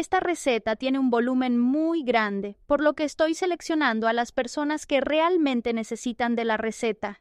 Esta receta tiene un volumen muy grande, por lo que estoy seleccionando a las personas que realmente necesitan de la receta.